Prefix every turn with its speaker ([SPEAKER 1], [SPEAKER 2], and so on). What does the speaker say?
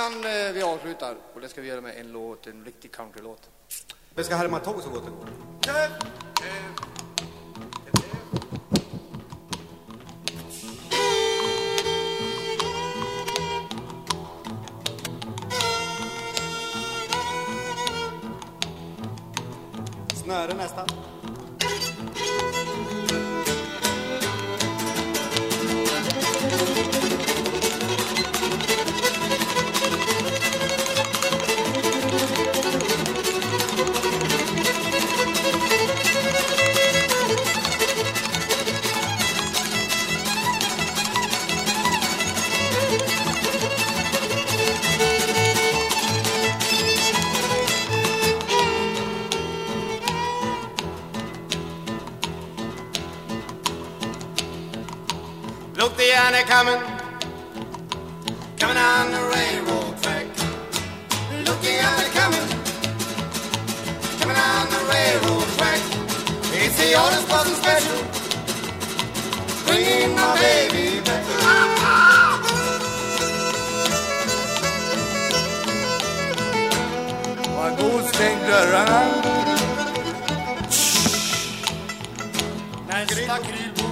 [SPEAKER 1] innan eh, vi avslutar, och det ska vi göra med en låt, en riktig countrylåt.
[SPEAKER 2] Vi ska härma tåg så gott det går. Snöre nästan.
[SPEAKER 3] Look the Annie coming, coming on the railroad track. Look the Annie coming, coming on the railroad track. It's the Orange Blossom Special, bringing my baby back.
[SPEAKER 1] My Var god, stäng dörrarna.
[SPEAKER 4] Nästa kryl